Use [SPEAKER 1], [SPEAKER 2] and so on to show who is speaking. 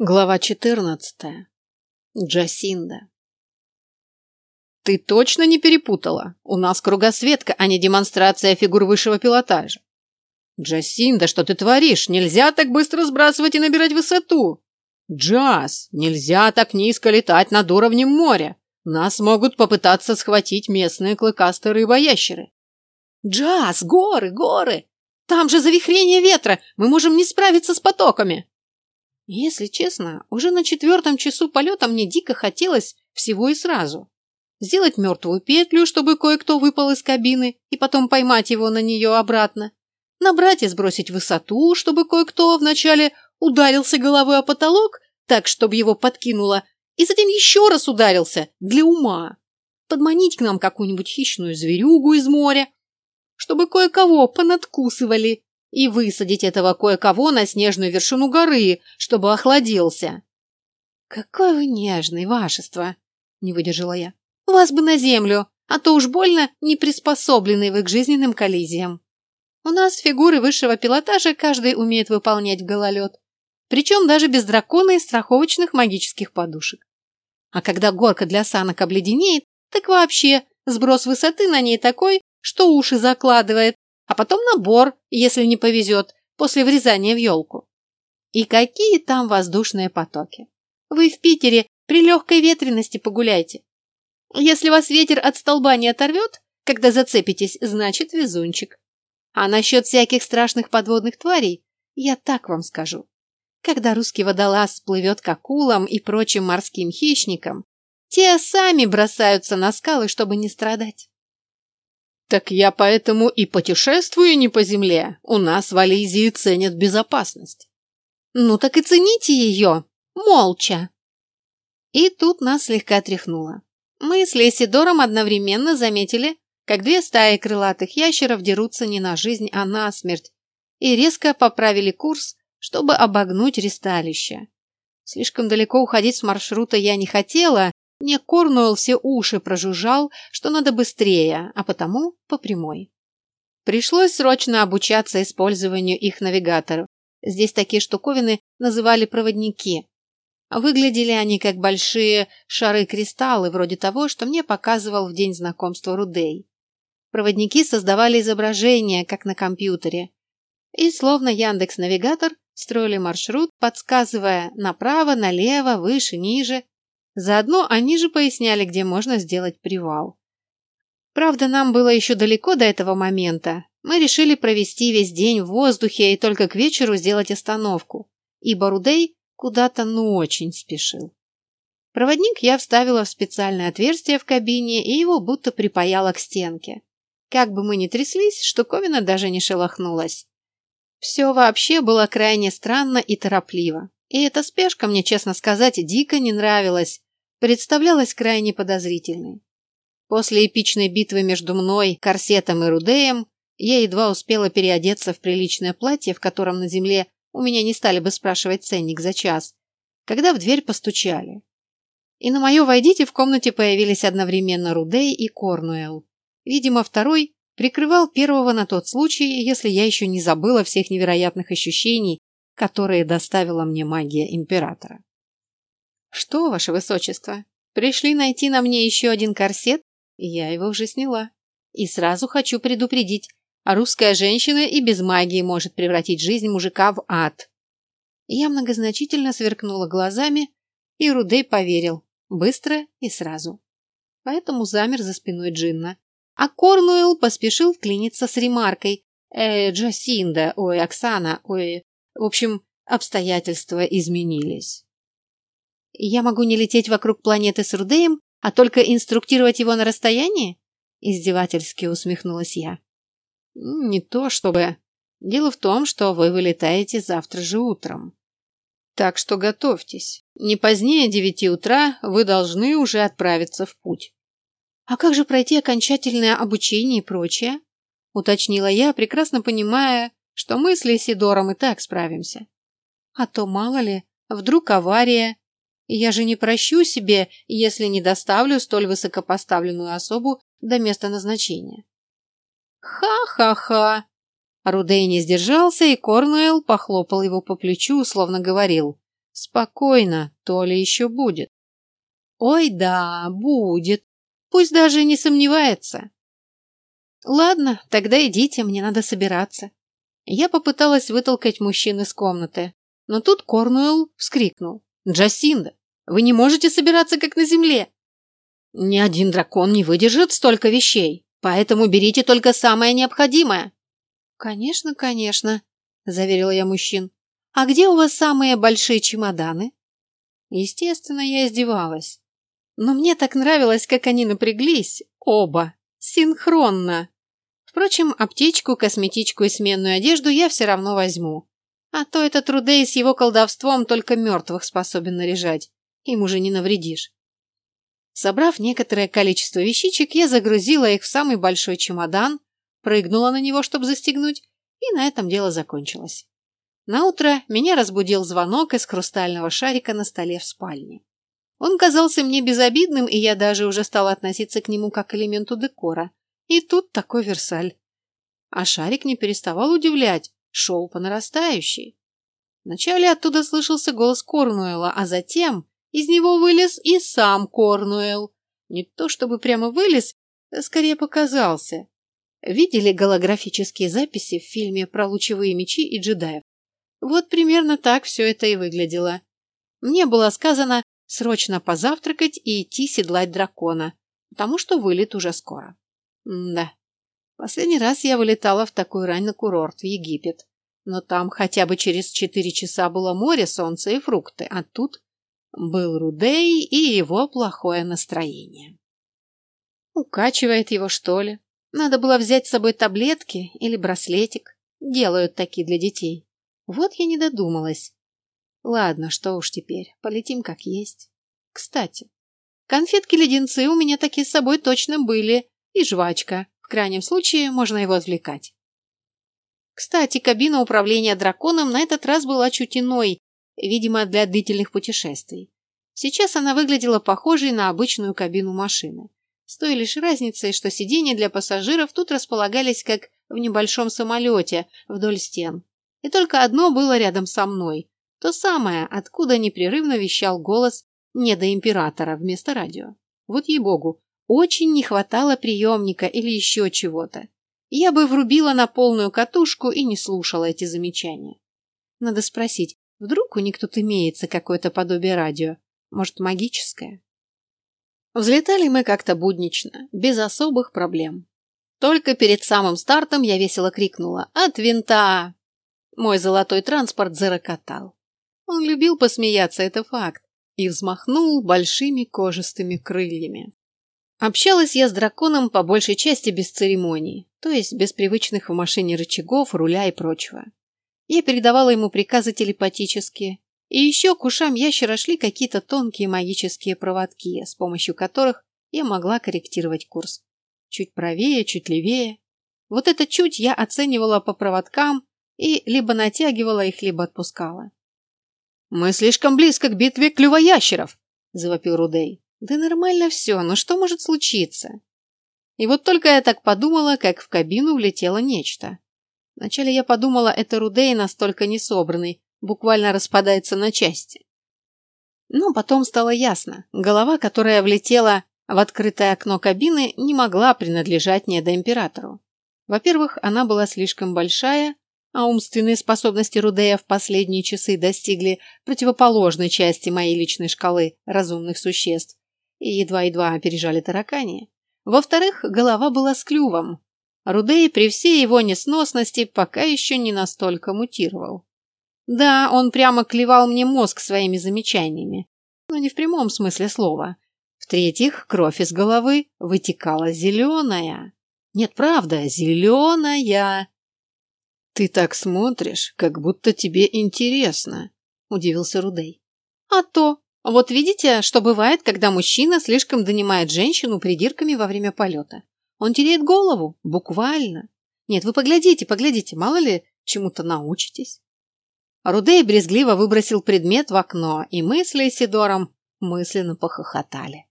[SPEAKER 1] Глава 14. Джасинда. Ты точно не перепутала? У нас кругосветка, а не демонстрация фигур высшего пилотажа. Джасинда, что ты творишь? Нельзя так быстро сбрасывать и набирать высоту. Джаз, нельзя так низко летать над уровнем моря. Нас могут попытаться схватить местные клыкастые рыбоящеры. Джаз, горы, горы! Там же завихрение ветра, мы можем не справиться с потоками. Если честно, уже на четвертом часу полета мне дико хотелось всего и сразу. Сделать мертвую петлю, чтобы кое-кто выпал из кабины, и потом поймать его на нее обратно. Набрать и сбросить высоту, чтобы кое-кто вначале ударился головой о потолок, так, чтобы его подкинуло, и затем еще раз ударился, для ума. Подманить к нам какую-нибудь хищную зверюгу из моря, чтобы кое-кого понадкусывали, и высадить этого кое-кого на снежную вершину горы, чтобы охладился. «Какой вы нежный, вашество!» — не выдержала я. «Вас бы на землю, а то уж больно не приспособленный вы к жизненным коллизиям. У нас фигуры высшего пилотажа каждый умеет выполнять в гололед, причем даже без дракона и страховочных магических подушек. А когда горка для санок обледенеет, так вообще сброс высоты на ней такой, что уши закладывает, а потом набор, если не повезет, после врезания в елку. И какие там воздушные потоки. Вы в Питере при легкой ветренности погуляйте. Если вас ветер от столба не оторвет, когда зацепитесь, значит везунчик. А насчет всяких страшных подводных тварей, я так вам скажу. Когда русский водолаз плывет к акулам и прочим морским хищникам, те сами бросаются на скалы, чтобы не страдать. Так я поэтому и путешествую не по земле. У нас в Ализии ценят безопасность. Ну так и цените ее, молча. И тут нас слегка тряхнуло. Мы с Лесидором одновременно заметили, как две стаи крылатых ящеров дерутся не на жизнь, а на смерть, и резко поправили курс, чтобы обогнуть ресталище. Слишком далеко уходить с маршрута я не хотела, мне Корнуэлл все уши прожужжал, что надо быстрее, а потому по прямой. Пришлось срочно обучаться использованию их навигаторов. Здесь такие штуковины называли проводники. Выглядели они как большие шары-кристаллы, вроде того, что мне показывал в день знакомства Рудей. Проводники создавали изображения, как на компьютере. И словно Яндекс-навигатор строили маршрут, подсказывая направо, налево, выше, ниже, Заодно они же поясняли, где можно сделать привал. Правда, нам было еще далеко до этого момента. Мы решили провести весь день в воздухе и только к вечеру сделать остановку, ибо Рудей куда-то ну очень спешил. Проводник я вставила в специальное отверстие в кабине и его будто припаяла к стенке. Как бы мы ни тряслись, штуковина даже не шелохнулась. Все вообще было крайне странно и торопливо. И эта спешка мне, честно сказать, дико не нравилась, представлялась крайне подозрительной. После эпичной битвы между мной, корсетом и Рудеем я едва успела переодеться в приличное платье, в котором на земле у меня не стали бы спрашивать ценник за час, когда в дверь постучали. И на мое «войдите» в комнате появились одновременно Рудей и Корнуэлл. Видимо, второй прикрывал первого на тот случай, если я еще не забыла всех невероятных ощущений, которые доставила мне магия Императора. «Что, ваше высочество, пришли найти на мне еще один корсет? Я его уже сняла. И сразу хочу предупредить, а русская женщина и без магии может превратить жизнь мужика в ад». Я многозначительно сверкнула глазами, и Рудей поверил, быстро и сразу. Поэтому замер за спиной Джинна. А Корнуэлл поспешил вклиниться с ремаркой. «Э, Джасинда, ой, Оксана, ой...» В общем, обстоятельства изменились. Я могу не лететь вокруг планеты с Рудеем, а только инструктировать его на расстоянии? Издевательски усмехнулась я. Не то чтобы. Дело в том, что вы вылетаете завтра же утром. Так что готовьтесь. Не позднее девяти утра вы должны уже отправиться в путь. А как же пройти окончательное обучение и прочее? Уточнила я, прекрасно понимая, что мы с Лесидором и так справимся. А то, мало ли, вдруг авария, я же не прощу себе, если не доставлю столь высокопоставленную особу до места назначения. Ха-ха-ха! Рудей не сдержался, и Корнуэлл похлопал его по плечу, словно говорил. Спокойно, то ли еще будет. Ой, да, будет. Пусть даже не сомневается. Ладно, тогда идите, мне надо собираться. Я попыталась вытолкать мужчин из комнаты, но тут Корнуэлл вскрикнул. «Джасинда, вы не можете собираться, как на земле!» «Ни один дракон не выдержит столько вещей, поэтому берите только самое необходимое!» «Конечно, конечно», — заверила я мужчин. «А где у вас самые большие чемоданы?» Естественно, я издевалась. Но мне так нравилось, как они напряглись, оба, синхронно. Впрочем, аптечку, косметичку и сменную одежду я все равно возьму. А то этот Рудей с его колдовством только мертвых способен наряжать. Им уже не навредишь. Собрав некоторое количество вещичек, я загрузила их в самый большой чемодан, прыгнула на него, чтобы застегнуть, и на этом дело закончилось. Наутро меня разбудил звонок из хрустального шарика на столе в спальне. Он казался мне безобидным, и я даже уже стала относиться к нему как к элементу декора. И тут такой Версаль. А шарик не переставал удивлять, шел по нарастающей. Вначале оттуда слышался голос Корнуэла, а затем из него вылез и сам Корнуэлл. Не то чтобы прямо вылез, а скорее показался. Видели голографические записи в фильме про лучевые мечи и джедаев? Вот примерно так все это и выглядело. Мне было сказано срочно позавтракать и идти седлать дракона, потому что вылет уже скоро. Да. Последний раз я вылетала в такой рань на курорт, в Египет. Но там хотя бы через четыре часа было море, солнце и фрукты, а тут был Рудей и его плохое настроение. Укачивает его, что ли? Надо было взять с собой таблетки или браслетик. Делают такие для детей. Вот я не додумалась. Ладно, что уж теперь, полетим как есть. Кстати, конфетки-леденцы у меня такие с собой точно были, и жвачка. В крайнем случае можно его отвлекать. Кстати, кабина управления драконом на этот раз была чуть иной, видимо, для длительных путешествий. Сейчас она выглядела похожей на обычную кабину машины. С той лишь разницей, что сиденья для пассажиров тут располагались как в небольшом самолете вдоль стен. И только одно было рядом со мной. То самое, откуда непрерывно вещал голос недоимператора вместо радио. Вот ей-богу, очень не хватало приемника или еще чего-то. Я бы врубила на полную катушку и не слушала эти замечания. Надо спросить, вдруг у них тут имеется какое-то подобие радио? Может, магическое? Взлетали мы как-то буднично, без особых проблем. Только перед самым стартом я весело крикнула «От винта!». Мой золотой транспорт зарокотал. Он любил посмеяться, это факт, и взмахнул большими кожистыми крыльями. Общалась я с драконом по большей части без церемоний, то есть без привычных в машине рычагов, руля и прочего. Я передавала ему приказы телепатически, и еще к ушам ящера шли какие-то тонкие магические проводки, с помощью которых я могла корректировать курс. Чуть правее, чуть левее. Вот это чуть я оценивала по проводкам и либо натягивала их, либо отпускала. «Мы слишком близко к битве клювоящеров!» – завопил Рудей. Да нормально все, но что может случиться? И вот только я так подумала, как в кабину влетело нечто. Вначале я подумала, это Рудей настолько несобранный, буквально распадается на части. Но потом стало ясно, голова, которая влетела в открытое окно кабины, не могла принадлежать недоимператору. Во-первых, она была слишком большая, а умственные способности Рудея в последние часы достигли противоположной части моей личной шкалы разумных существ и едва-едва опережали таракани. Во-вторых, голова была с клювом. Рудей при всей его несносности пока еще не настолько мутировал. Да, он прямо клевал мне мозг своими замечаниями, но не в прямом смысле слова. В-третьих, кровь из головы вытекала зеленая. Нет, правда, зеленая. «Ты так смотришь, как будто тебе интересно», – удивился Рудей. «А то! Вот видите, что бывает, когда мужчина слишком донимает женщину придирками во время полета. Он теряет голову, буквально. Нет, вы поглядите, поглядите, мало ли чему-то научитесь». Рудей брезгливо выбросил предмет в окно, и мы с Лейсидором мысленно похохотали.